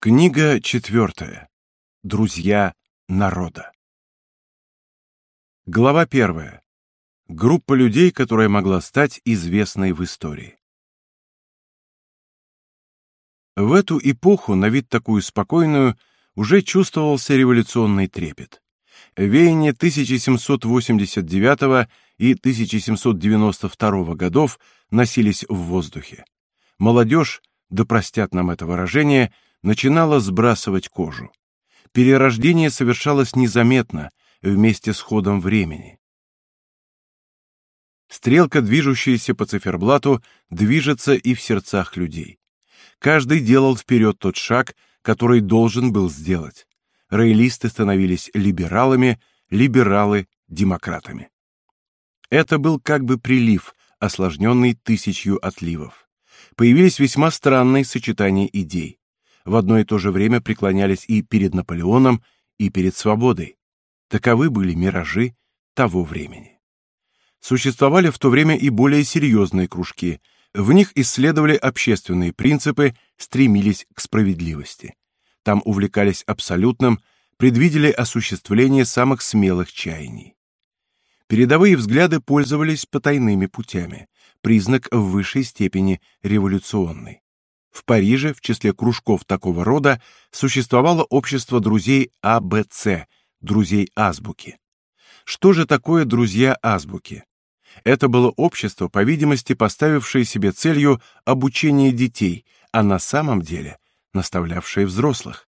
Книга четвертая. Друзья народа. Глава первая. Группа людей, которая могла стать известной в истории. В эту эпоху, на вид такую спокойную, уже чувствовался революционный трепет. Веяния 1789 и 1792 годов носились в воздухе. Молодежь, да простят нам это выражение, начинала сбрасывать кожу. Перерождение совершалось незаметно, вместе с ходом времени. Стрелка, движущаяся по циферблату, движется и в сердцах людей. Каждый делал вперед тот шаг, который должен был сделать. Роялисты становились либералами, либералы — демократами. Это был как бы прилив, осложненный тысячью отливов. Появились весьма странные сочетания идей в одно и то же время преклонялись и перед Наполеоном, и перед свободой. Таковы были миражи того времени. Существовали в то время и более серьезные кружки. В них исследовали общественные принципы, стремились к справедливости. Там увлекались абсолютным, предвидели осуществление самых смелых чаяний. Передовые взгляды пользовались потайными путями, признак в высшей степени революционный. В Париже в числе кружков такого рода существовало общество друзей АБЦ, друзей азбуки. Что же такое друзья азбуки? Это было общество, по видимости, поставившее себе целью обучение детей, а на самом деле наставлявшее взрослых.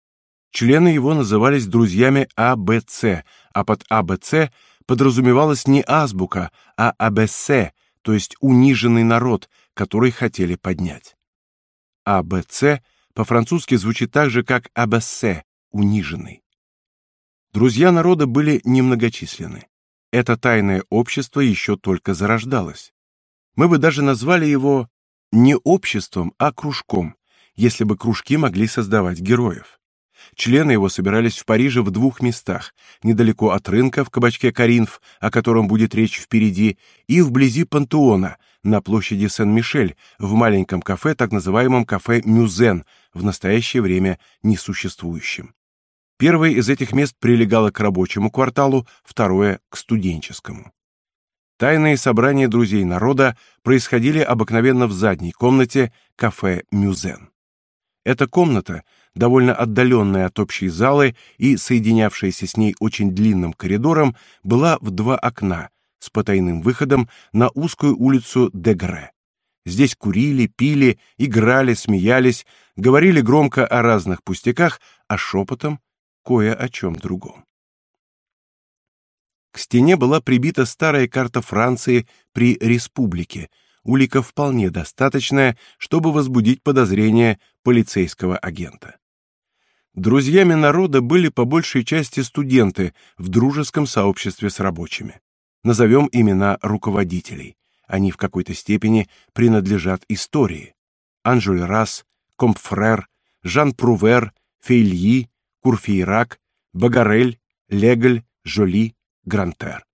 Члены его назывались друзьями АБЦ, а под АБЦ подразумевалась не азбука, а АБС, то есть униженный народ, который хотели поднять. АБЦ по-французски звучит так же, как абассе, униженный. Друзья народа были немногочисленны. Это тайное общество еще только зарождалось. Мы бы даже назвали его не обществом, а кружком, если бы кружки могли создавать героев. Члены его собирались в Париже в двух местах, недалеко от рынка в кабачке Каринф, о котором будет речь впереди, и вблизи Пантеона, на площади Сен-Мишель, в маленьком кафе, так называемом кафе Мюзен, в настоящее время несуществующем. Первое из этих мест прилегало к рабочему кварталу, второе — к студенческому. Тайные собрания друзей народа происходили обыкновенно в задней комнате кафе Мюзен. Эта комната, довольно отдаленная от общей залы и соединявшаяся с ней очень длинным коридором, была в два окна, с потайным выходом на узкую улицу Дегре. Здесь курили, пили, играли, смеялись, говорили громко о разных пустяках, а шепотом кое о чем другом. К стене была прибита старая карта Франции при республике, улика вполне достаточная, чтобы возбудить подозрения полицейского агента. Друзьями народа были по большей части студенты в дружеском сообществе с рабочими. Назовем имена руководителей. Они в какой-то степени принадлежат истории. Анжель Расс, Компфрер, Жан Прувер, Фейльи, Курфейрак, Багарель, Легль, Жоли, Грантер.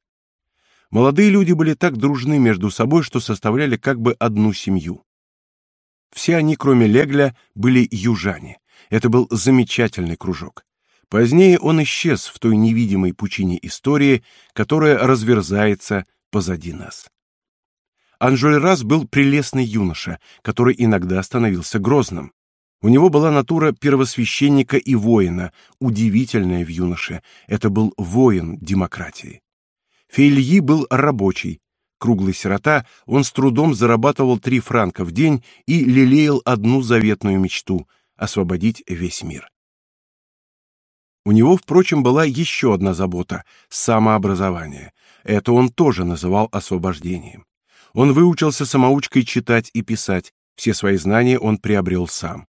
Молодые люди были так дружны между собой, что составляли как бы одну семью. Все они, кроме Легля, были южане. Это был замечательный кружок. Позднее он исчез в той невидимой пучине истории, которая разверзается позади нас. Анжольрас был прелестный юноша, который иногда становился грозным. У него была натура первосвященника и воина, удивительная в юноше. Это был воин демократии. Фейльи был рабочий. Круглый сирота, он с трудом зарабатывал три франка в день и лелеял одну заветную мечту — освободить весь мир. У него, впрочем, была еще одна забота — самообразование. Это он тоже называл освобождением. Он выучился самоучкой читать и писать, все свои знания он приобрел сам.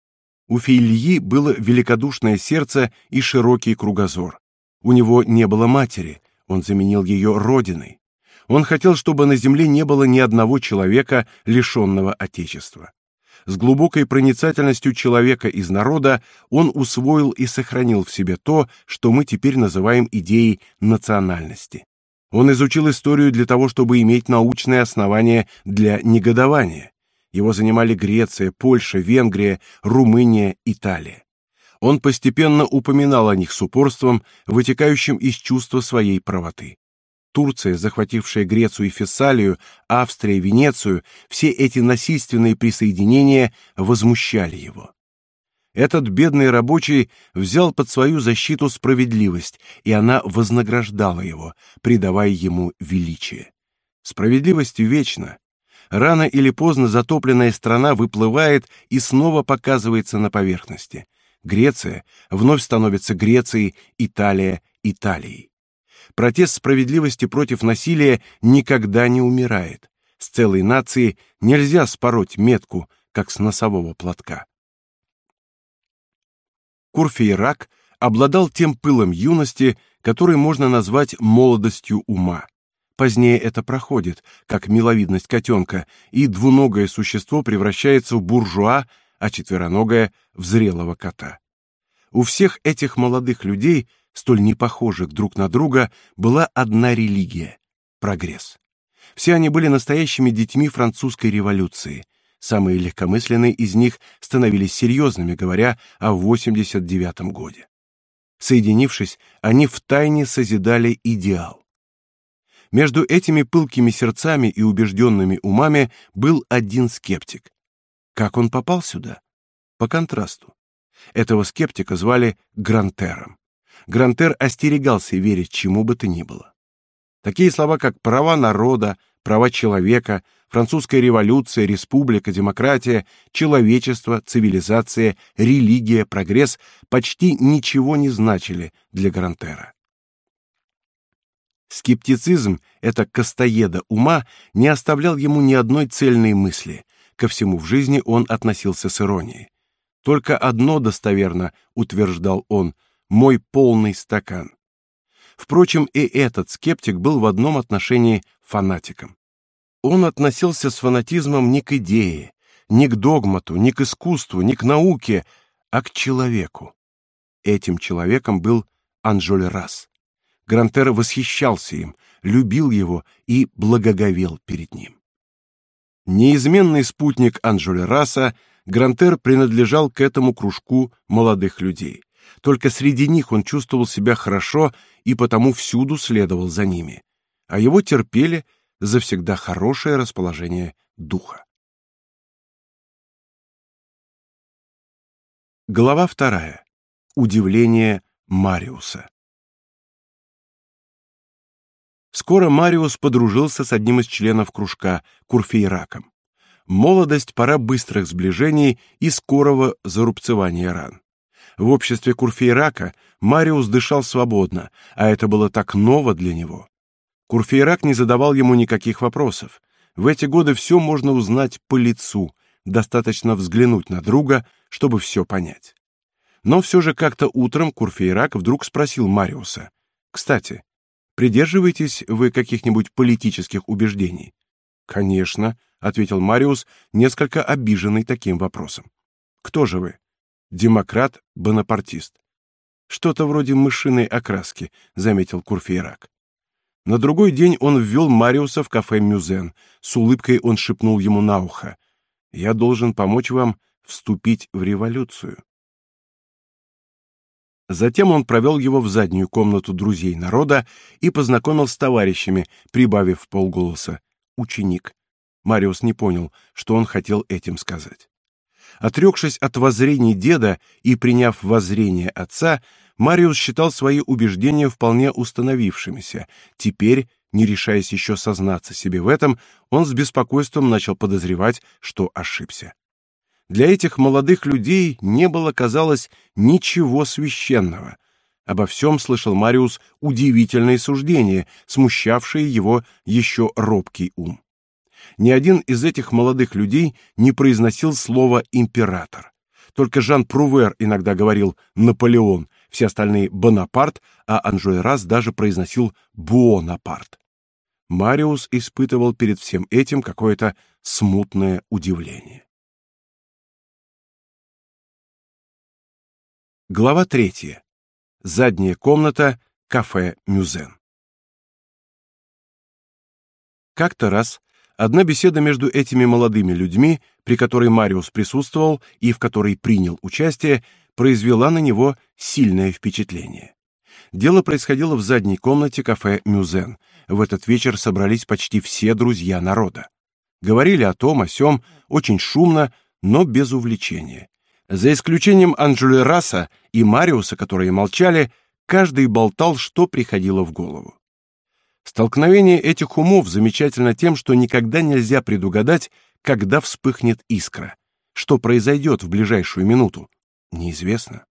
У Фейльи было великодушное сердце и широкий кругозор. У него не было матери, он заменил ее родиной. Он хотел, чтобы на земле не было ни одного человека, лишенного отечества с глубокой проницательностью человека из народа он усвоил и сохранил в себе то, что мы теперь называем идеей национальности. Он изучил историю для того, чтобы иметь научное основание для негодования. Его занимали Греция, Польша, Венгрия, Румыния, Италия. Он постепенно упоминал о них с упорством, вытекающим из чувства своей правоты. Турция, захватившая Грецию и Фессалию, Австрия, Венецию, все эти насильственные присоединения возмущали его. Этот бедный рабочий взял под свою защиту справедливость, и она вознаграждала его, придавая ему величие. Справедливость вечна. Рано или поздно затопленная страна выплывает и снова показывается на поверхности. Греция вновь становится Грецией, Италия Италией. Протест справедливости против насилия никогда не умирает. С целой нацией нельзя спороть метку, как с носового платка. Курфейрак обладал тем пылом юности, который можно назвать молодостью ума. Позднее это проходит, как миловидность котенка, и двуногое существо превращается в буржуа, а четвероногое — в зрелого кота. У всех этих молодых людей, столь непохожих друг на друга, была одна религия — прогресс. Все они были настоящими детьми французской революции — Самые легкомысленные из них становились серьезными, говоря о 89 годе. Соединившись, они втайне созидали идеал. Между этими пылкими сердцами и убежденными умами был один скептик. Как он попал сюда? По контрасту. Этого скептика звали Грантером. Грантер остерегался верить чему бы то ни было. Такие слова, как права народа, права человека, французская революция, республика, демократия, человечество, цивилизация, религия, прогресс почти ничего не значили для Грантера. Скептицизм, это костоеда ума, не оставлял ему ни одной цельной мысли. Ко всему в жизни он относился с иронией. Только одно достоверно, утверждал он, мой полный стакан. Впрочем, и этот скептик был в одном отношении фанатиком. Он относился с фанатизмом не к идее, не к догмату, не к искусству, не к науке, а к человеку. Этим человеком был Анжоль Расс. Грантер восхищался им, любил его и благоговел перед ним. Неизменный спутник Анжоль Расса, Грантер принадлежал к этому кружку молодых людей. Только среди них он чувствовал себя хорошо и потому всюду следовал за ними. А его терпели за всегда хорошее расположение духа. Глава вторая. Удивление Мариуса. Скоро Мариус подружился с одним из членов кружка, Курфейраком. Молодость пора быстрых сближений и скорого зарубцевания ран. В обществе Курфейрака Мариус дышал свободно, а это было так ново для него. Курфейрак не задавал ему никаких вопросов. В эти годы все можно узнать по лицу, достаточно взглянуть на друга, чтобы все понять. Но все же как-то утром Курфейрак вдруг спросил Мариуса: "Кстати, придерживаетесь вы каких-нибудь политических убеждений?" "Конечно", ответил Мариус, несколько обиженный таким вопросом. "Кто же вы?" Демократ, бонапартист. Что-то вроде мышиной окраски, заметил Курфейрак. На другой день он ввел Мариуса в кафе Мюзен. С улыбкой он шепнул ему на ухо: "Я должен помочь вам вступить в революцию". Затем он провел его в заднюю комнату друзей народа и познакомил с товарищами, прибавив полголоса: "Ученик". Мариус не понял, что он хотел этим сказать. Отрекшись от воззрений деда и приняв воззрение отца, Мариус считал свои убеждения вполне установившимися. Теперь, не решаясь еще сознаться себе в этом, он с беспокойством начал подозревать, что ошибся. Для этих молодых людей не было, казалось, ничего священного. Обо всем слышал Мариус удивительные суждения, смущавшие его еще робкий ум ни один из этих молодых людей не произносил слова император. Только Жан Прувер иногда говорил Наполеон, все остальные Бонапарт, а Анжуэрас даже произносил Буонапарт. Мариус испытывал перед всем этим какое-то смутное удивление. Глава третья. Задняя комната, кафе Мюзен. Как-то раз Одна беседа между этими молодыми людьми, при которой Мариус присутствовал и в которой принял участие, произвела на него сильное впечатление. Дело происходило в задней комнате кафе «Мюзен». В этот вечер собрались почти все друзья народа. Говорили о том, о сём, очень шумно, но без увлечения. За исключением Анжелы Раса и Мариуса, которые молчали, каждый болтал, что приходило в голову. Столкновение этих умов замечательно тем, что никогда нельзя предугадать, когда вспыхнет искра. Что произойдет в ближайшую минуту, неизвестно.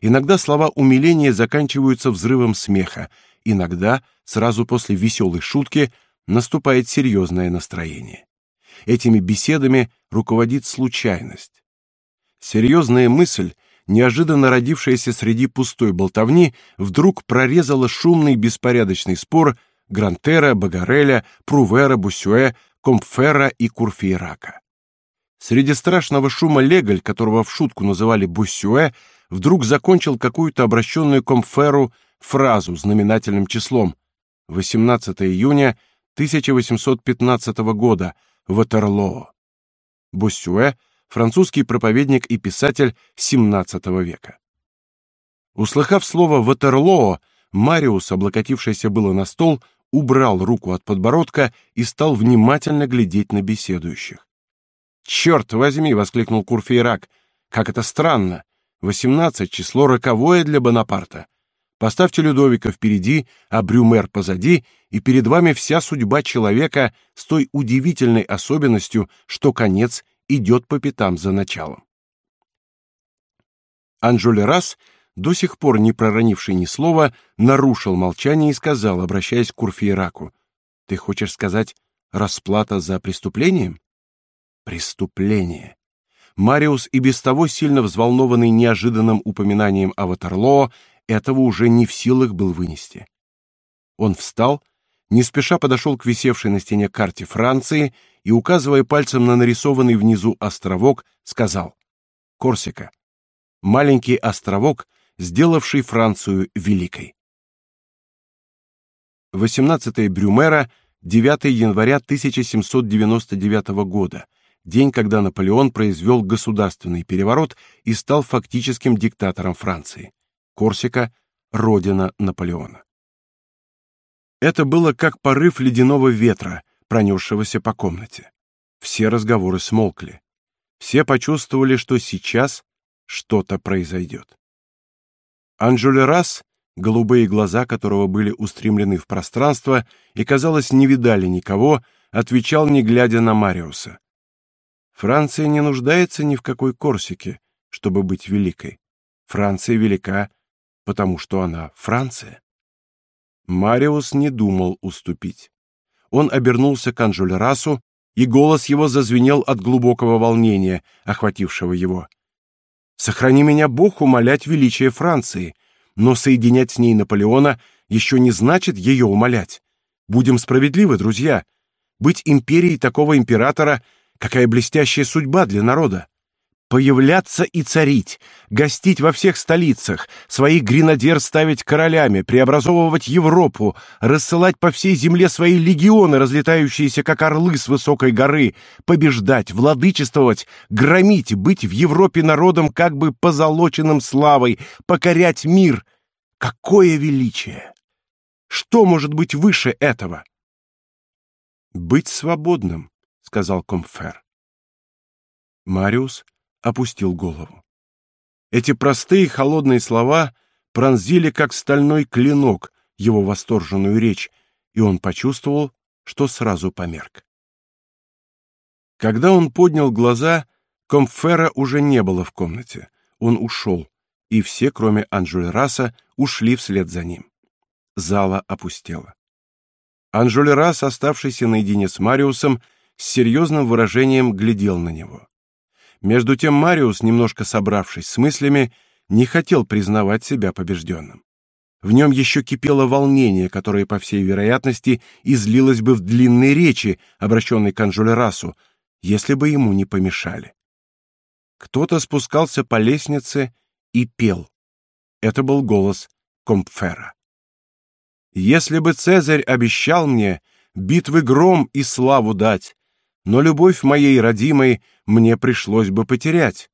Иногда слова умиления заканчиваются взрывом смеха, иногда, сразу после веселой шутки, наступает серьезное настроение. Этими беседами руководит случайность. Серьезная мысль, неожиданно родившаяся среди пустой болтовни, вдруг прорезала шумный беспорядочный спор Грантера, Багареля, Прувера, Бусюэ, Компфера и Курфейрака. Среди страшного шума Леголь, которого в шутку называли Бусюэ, вдруг закончил какую-то обращенную Комферу фразу знаменательным числом 18 июня 1815 года, Ватерлоо. Бусюэ — французский проповедник и писатель XVII века. Услыхав слово «Ватерлоо», Мариус, облокотившийся было на стол, убрал руку от подбородка и стал внимательно глядеть на беседующих. «Черт возьми!» — воскликнул Курфейрак. «Как это странно! Восемнадцать — число роковое для Бонапарта. Поставьте Людовика впереди, а Брюмер позади, и перед вами вся судьба человека с той удивительной особенностью, что конец идет по пятам за началом». Анжолерас до сих пор не проронивший ни слова, нарушил молчание и сказал, обращаясь к Курфейраку: "Ты хочешь сказать расплата за преступлением?" Преступление. Мариус и без того сильно взволнованный неожиданным упоминанием о Ватерлоо, этого уже не в силах был вынести. Он встал, не спеша подошел к висевшей на стене карте Франции и, указывая пальцем на нарисованный внизу островок, сказал: "Корсика. Маленький островок, сделавший Францию великой. 18 Брюмера, 9 января 1799 года, день, когда Наполеон произвел государственный переворот и стал фактическим диктатором Франции. Корсика родина Наполеона. Это было как порыв ледяного ветра, пронесшегося по комнате. Все разговоры смолкли. Все почувствовали, что сейчас что-то произойдет. Анжулерас, голубые глаза которого были устремлены в пространство и, казалось, не видали никого, отвечал, не глядя на Мариуса. Франция не нуждается ни в какой Корсике, чтобы быть великой. Франция велика, потому что она Франция. Мариус не думал уступить. Он обернулся к Анжулерасу, и голос его зазвенел от глубокого волнения, охватившего его. Сохрани меня Бог умолять величие Франции, но соединять с ней Наполеона еще не значит ее умолять. Будем справедливы, друзья. Быть империей такого императора какая блестящая судьба для народа появляться и царить, гостить во всех столицах, своих гренадер ставить королями, преобразовывать Европу, рассылать по всей земле свои легионы, разлетающиеся как орлы с высокой горы, побеждать, владычествовать, громить, быть в Европе народом как бы позолоченным славой, покорять мир. Какое величие! Что может быть выше этого? Быть свободным, сказал Комфер. Мариус опустил голову. Эти простые холодные слова пронзили как стальной клинок его восторженную речь, и он почувствовал, что сразу померк. Когда он поднял глаза, Комфера уже не было в комнате. Он ушел, и все, кроме Анжулераса, ушли вслед за ним. Зала опустела. Анжулерас, оставшийся наедине с Мариусом, с серьезным выражением глядел на него. Между тем Мариус, немножко собравшись с мыслями, не хотел признавать себя побежденным. В нем еще кипело волнение, которое, по всей вероятности, излилось бы в длинной речи, обращенной к Анжулерасу, если бы ему не помешали. Кто-то спускался по лестнице и пел. Это был голос Компфера. Если бы Цезарь обещал мне битвы гром и славу дать, но любовь моей родимой мне пришлось бы потерять.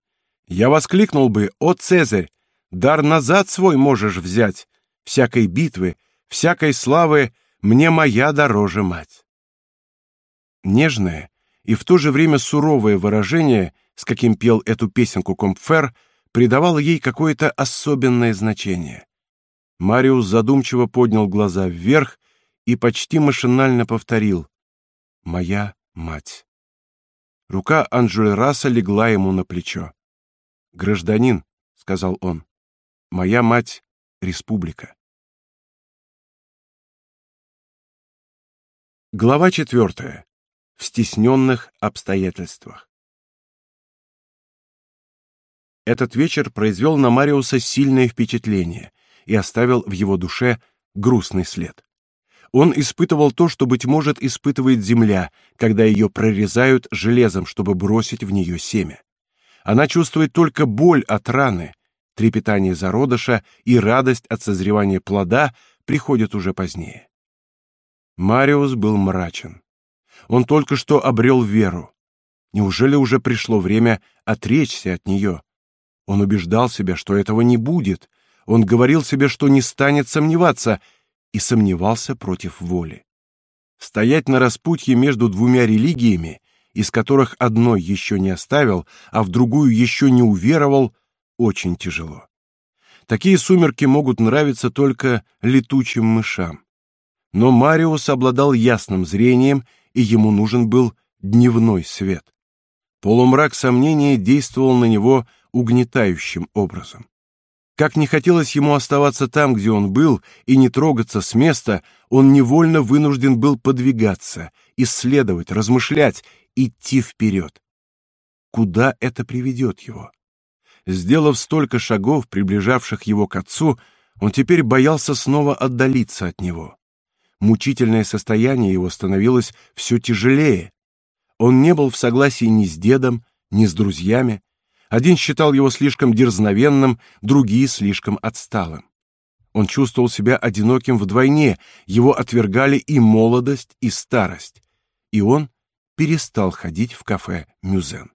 Я воскликнул бы, «О, Цезарь, дар назад свой можешь взять, всякой битвы, всякой славы мне моя дороже мать». Нежное и в то же время суровое выражение, с каким пел эту песенку Компфер, придавало ей какое-то особенное значение. Мариус задумчиво поднял глаза вверх и почти машинально повторил «Моя мать». Рука Анжуэраса легла ему на плечо. «Гражданин», — сказал он, — «моя мать — республика». Глава четвертая. В стесненных обстоятельствах. Этот вечер произвел на Мариуса сильное впечатление и оставил в его душе грустный след. Он испытывал то, что, быть может, испытывает земля, когда ее прорезают железом, чтобы бросить в нее семя. Она чувствует только боль от раны, трепетание зародыша и радость от созревания плода приходят уже позднее. Мариус был мрачен. Он только что обрел веру. Неужели уже пришло время отречься от нее? Он убеждал себя, что этого не будет. Он говорил себе, что не станет сомневаться, и сомневался против воли. Стоять на распутье между двумя религиями, из которых одной еще не оставил, а в другую еще не уверовал, очень тяжело. Такие сумерки могут нравиться только летучим мышам. Но Мариус обладал ясным зрением, и ему нужен был дневной свет. Полумрак сомнения действовал на него угнетающим образом. Как не хотелось ему оставаться там, где он был, и не трогаться с места, он невольно вынужден был подвигаться, исследовать, размышлять, идти вперед. Куда это приведет его? Сделав столько шагов, приближавших его к отцу, он теперь боялся снова отдалиться от него. Мучительное состояние его становилось все тяжелее. Он не был в согласии ни с дедом, ни с друзьями, один считал его слишком дерзновенным, другие слишком отсталым. Он чувствовал себя одиноким вдвойне, его отвергали и молодость, и старость. И он перестал ходить в кафе Мюзен.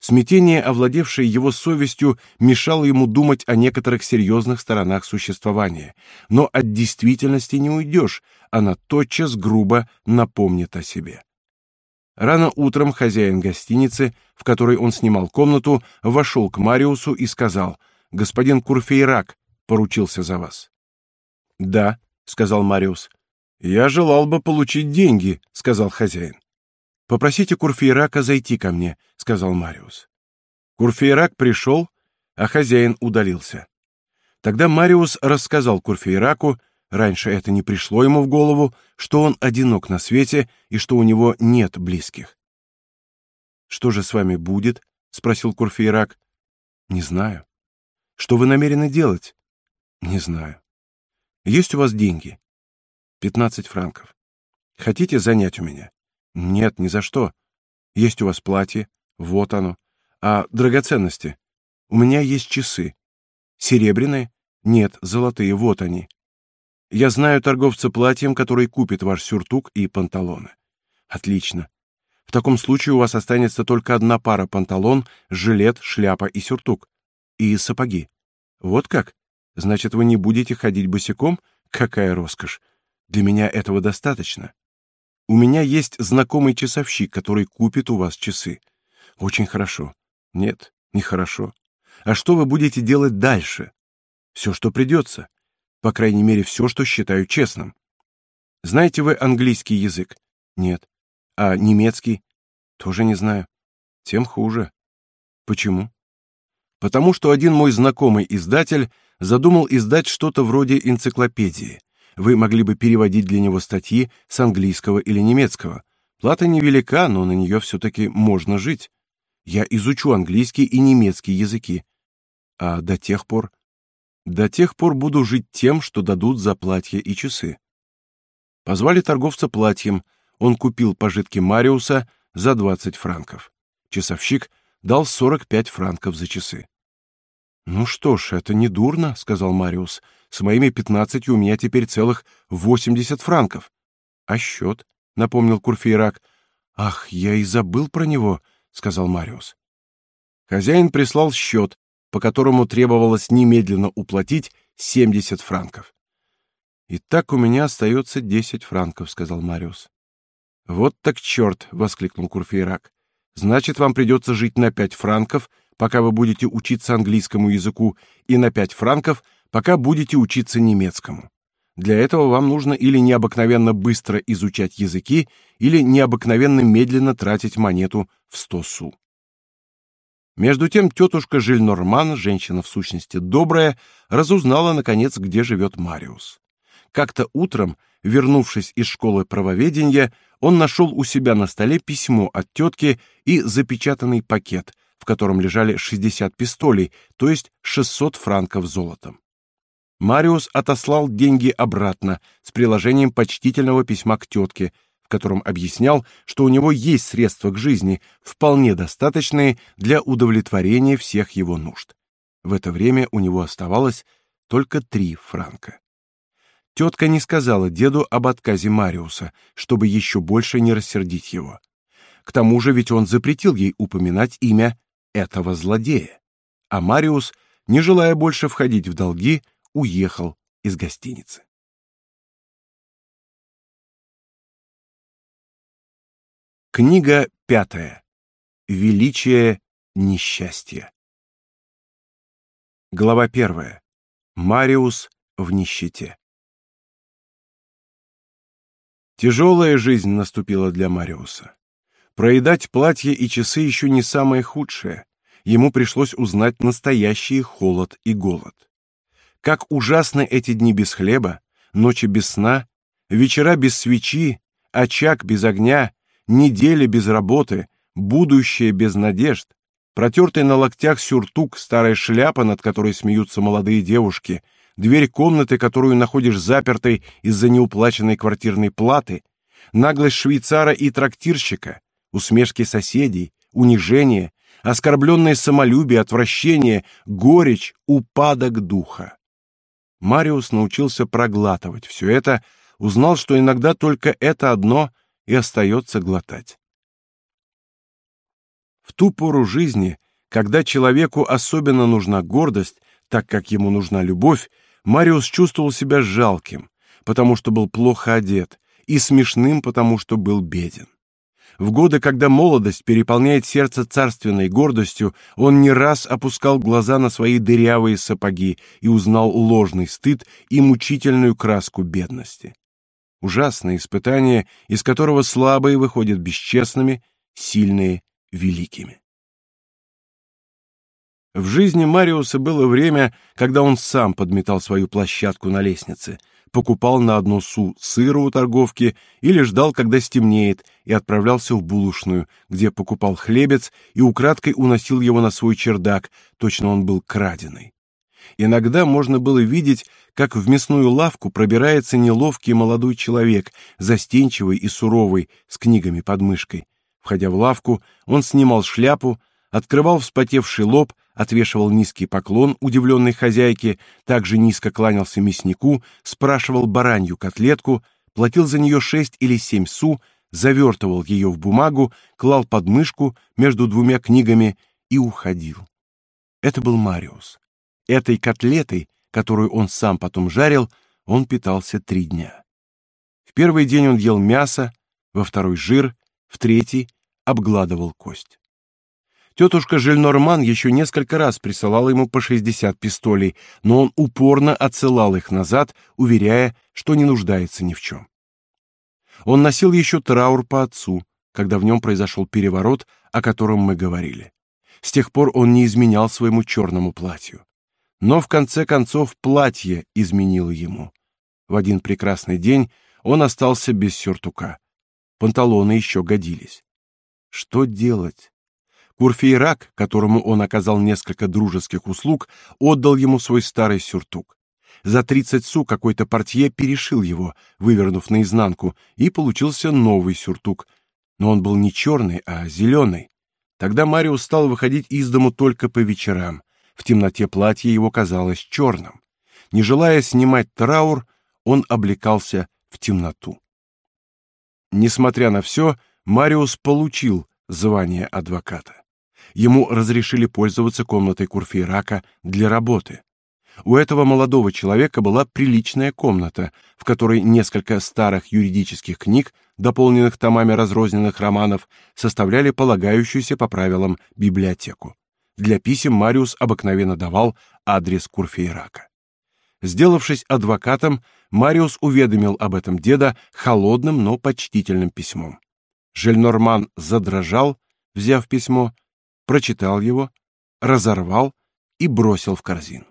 Смятение, овладевшее его совестью, мешало ему думать о некоторых серьезных сторонах существования. Но от действительности не уйдешь, она тотчас грубо напомнит о себе. Рано утром хозяин гостиницы, в которой он снимал комнату, вошел к Мариусу и сказал: "Господин Курфейрак поручился за вас". "Да", сказал Мариус. "Я желал бы получить деньги", сказал хозяин. "Попросите Курфейрака зайти ко мне", сказал Мариус. Курфейрак пришел, а хозяин удалился. Тогда Мариус рассказал Курфейраку, Раньше это не пришло ему в голову, что он одинок на свете и что у него нет близких. Что же с вами будет? спросил Курфейрак. Не знаю. Что вы намерены делать? Не знаю. Есть у вас деньги? Пятнадцать франков. Хотите занять у меня? Нет, ни за что. Есть у вас платье? Вот оно. А драгоценности? У меня есть часы. Серебряные? Нет, золотые, вот они. Я знаю торговца платьем, который купит ваш сюртук и панталоны. Отлично. В таком случае у вас останется только одна пара панталон, жилет, шляпа и сюртук. И сапоги. Вот как? Значит, вы не будете ходить босиком? Какая роскошь! Для меня этого достаточно. У меня есть знакомый часовщик, который купит у вас часы. Очень хорошо. Нет, не хорошо. А что вы будете делать дальше? Все, что придется. По крайней мере, все, что считаю честным. Знаете вы английский язык? Нет. А немецкий? Тоже не знаю. Тем хуже. Почему? Потому что один мой знакомый издатель задумал издать что-то вроде энциклопедии. Вы могли бы переводить для него статьи с английского или немецкого. Плата невелика, но на нее все-таки можно жить. Я изучу английский и немецкий языки. А до тех пор до тех пор буду жить тем, что дадут за платье и часы. Позвали торговца платьем. Он купил пожитки Мариуса за 20 франков. Часовщик дал 45 франков за часы. Ну что ж, это не дурно, сказал Мариус. С моими пятнадцатью у меня теперь целых 80 франков. А счет? напомнил Курфейрак. Ах, я и забыл про него, сказал Мариус. Хозяин прислал счет, по которому требовалось немедленно уплатить 70 франков. «Итак, у меня остается 10 франков», — сказал Мариус. «Вот так черт!» — воскликнул Курфейрак. «Значит, вам придется жить на 5 франков, пока вы будете учиться английскому языку, и на 5 франков, пока будете учиться немецкому. Для этого вам нужно или необыкновенно быстро изучать языки, или необыкновенно медленно тратить монету в 100 су». Между тем тетушка Жильнорман, женщина в сущности добрая, разузнала наконец, где живет Мариус. Как-то утром, вернувшись из школы правоведения, он нашел у себя на столе письмо от тетки и запечатанный пакет, в котором лежали 60 пистолей, то есть 600 франков золотом. Мариус отослал деньги обратно с приложением почтительного письма к тетке, в котором объяснял, что у него есть средства к жизни, вполне достаточные для удовлетворения всех его нужд. В это время у него оставалось только три франка. Тетка не сказала деду об отказе Мариуса, чтобы еще больше не рассердить его. К тому же ведь он запретил ей упоминать имя этого злодея. А Мариус, не желая больше входить в долги, уехал из гостиницы. Книга пятая. Величие несчастья. Глава первая. Мариус в нищете. Тяжелая жизнь наступила для Мариуса. Проедать платье и часы еще не самое худшее. Ему пришлось узнать настоящий холод и голод. Как ужасны эти дни без хлеба, ночи без сна, вечера без свечи, очаг без огня, недели без работы, будущее без надежд, протертый на локтях сюртук, старая шляпа, над которой смеются молодые девушки, дверь комнаты, которую находишь запертой из-за неуплаченной квартирной платы, наглость швейцара и трактирщика, усмешки соседей, унижение, оскорбленное самолюбие, отвращение, горечь, упадок духа. Мариус научился проглатывать все это, узнал, что иногда только это одно — и остается глотать. В ту пору жизни, когда человеку особенно нужна гордость, так как ему нужна любовь, Мариус чувствовал себя жалким, потому что был плохо одет, и смешным, потому что был беден. В годы, когда молодость переполняет сердце царственной гордостью, он не раз опускал глаза на свои дырявые сапоги и узнал ложный стыд и мучительную краску бедности ужасное испытание, из которого слабые выходят бесчестными, сильные великими. В жизни Мариуса было время, когда он сам подметал свою площадку на лестнице, покупал на одну су сыра у торговки или ждал, когда стемнеет, и отправлялся в булочную, где покупал хлебец и украдкой уносил его на свой чердак, точно он был краденый. Иногда можно было видеть, как в мясную лавку пробирается неловкий молодой человек, застенчивый и суровый, с книгами под мышкой. Входя в лавку, он снимал шляпу, открывал вспотевший лоб, отвешивал низкий поклон удивленной хозяйке, также низко кланялся мяснику, спрашивал баранью котлетку, платил за нее шесть или семь су, завертывал ее в бумагу, клал под мышку между двумя книгами и уходил. Это был Мариус. Этой котлетой, которую он сам потом жарил, он питался три дня. В первый день он ел мясо, во второй жир, в третий обгладывал кость. Тетушка Жильнорман еще несколько раз присылала ему по 60 пистолей, но он упорно отсылал их назад, уверяя, что не нуждается ни в чем. Он носил еще траур по отцу, когда в нем произошел переворот, о котором мы говорили. С тех пор он не изменял своему черному платью. Но в конце концов платье изменило ему. В один прекрасный день он остался без сюртука. Панталоны еще годились. Что делать? Курфейрак, которому он оказал несколько дружеских услуг, отдал ему свой старый сюртук. За тридцать су какой-то портье перешил его, вывернув наизнанку, и получился новый сюртук. Но он был не черный, а зеленый. Тогда Мариус стал выходить из дому только по вечерам. В темноте платье его казалось черным. Не желая снимать траур, он облекался в темноту. Несмотря на все, Мариус получил звание адвоката. Ему разрешили пользоваться комнатой Курфейрака для работы. У этого молодого человека была приличная комната, в которой несколько старых юридических книг, дополненных томами разрозненных романов, составляли полагающуюся по правилам библиотеку. Для писем Мариус обыкновенно давал адрес Курфейрака. Сделавшись адвокатом, Мариус уведомил об этом деда холодным, но почтительным письмом. Жельнорман задрожал, взяв письмо, прочитал его, разорвал и бросил в корзину.